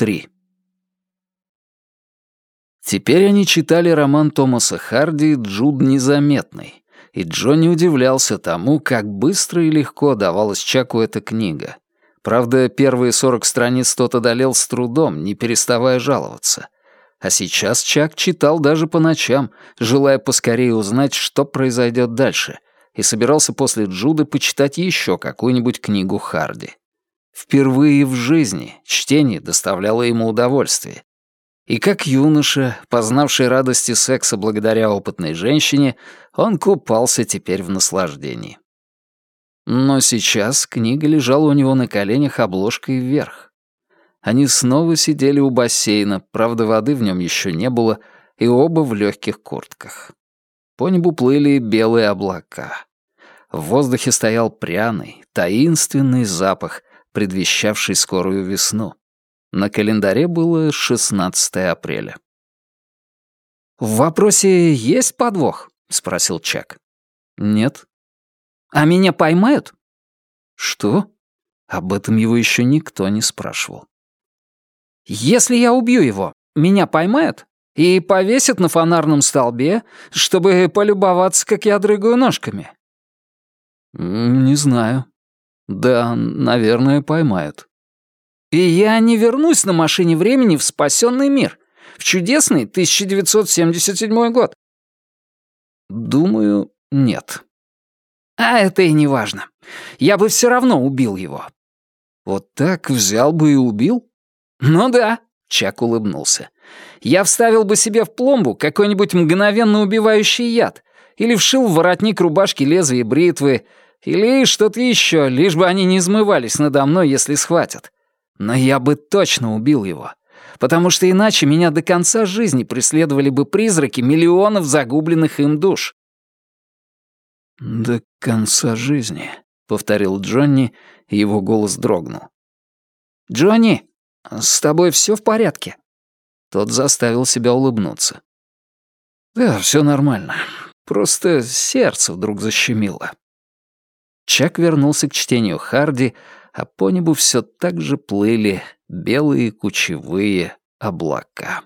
3 Теперь они читали роман Томаса Харди «Джуд незаметный», и Джонни удивлялся тому, как быстро и легко давалась Чаку эта книга. Правда, первые сорок страниц тот одолел с трудом, не переставая жаловаться. А сейчас Чак читал даже по ночам, желая поскорее узнать, что произойдет дальше, и собирался после Джуда почитать еще какую-нибудь книгу Харди. Впервые в жизни чтение доставляло ему удовольствие. И как юноша, познавший радости секса благодаря опытной женщине, он купался теперь в наслаждении. Но сейчас книга лежала у него на коленях обложкой вверх. Они снова сидели у бассейна, правда, воды в нем еще не было, и оба в легких куртках. По небу плыли белые облака. В воздухе стоял пряный, таинственный запах, предвещавший скорую весну. На календаре было 16 апреля. «В вопросе есть подвох?» — спросил Чак. «Нет». «А меня поймают?» «Что?» Об этом его еще никто не спрашивал. «Если я убью его, меня поймают и повесят на фонарном столбе, чтобы полюбоваться, как я дрыгаю ножками?» «Не знаю. Да, наверное, поймают». И я не вернусь на машине времени в спасенный мир, в чудесный 1977 год. Думаю, нет. А это и не важно. Я бы все равно убил его. Вот так взял бы и убил? Ну да, Чак улыбнулся. Я вставил бы себе в пломбу какой-нибудь мгновенно убивающий яд или вшил в воротник рубашки лезвие бритвы, или что-то еще, лишь бы они не измывались надо мной, если схватят. Но я бы точно убил его, потому что иначе меня до конца жизни преследовали бы призраки миллионов загубленных им душ. «До конца жизни», — повторил Джонни, и его голос дрогнул. «Джонни, с тобой все в порядке?» Тот заставил себя улыбнуться. «Да, все нормально. Просто сердце вдруг защемило». Чак вернулся к чтению Харди, а по небу все так же плыли белые кучевые облака.